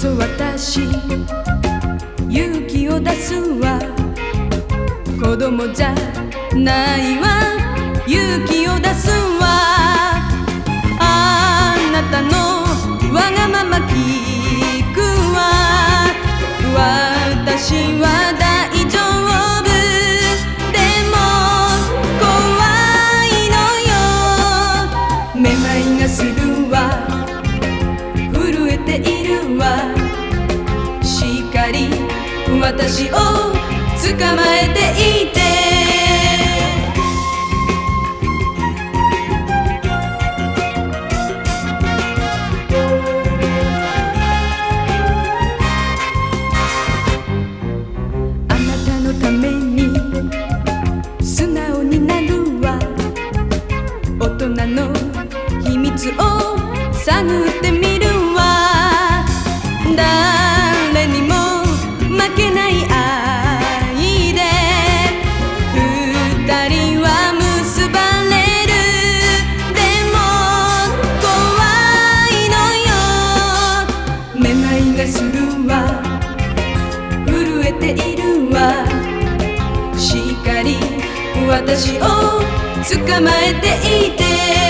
そ私勇気を出すわ。子供じゃないわ。勇気を出すわ。しっかり私を捕まえていて。あなたのために素直になるわ。大人の秘密を探ってみ私を捕まえていて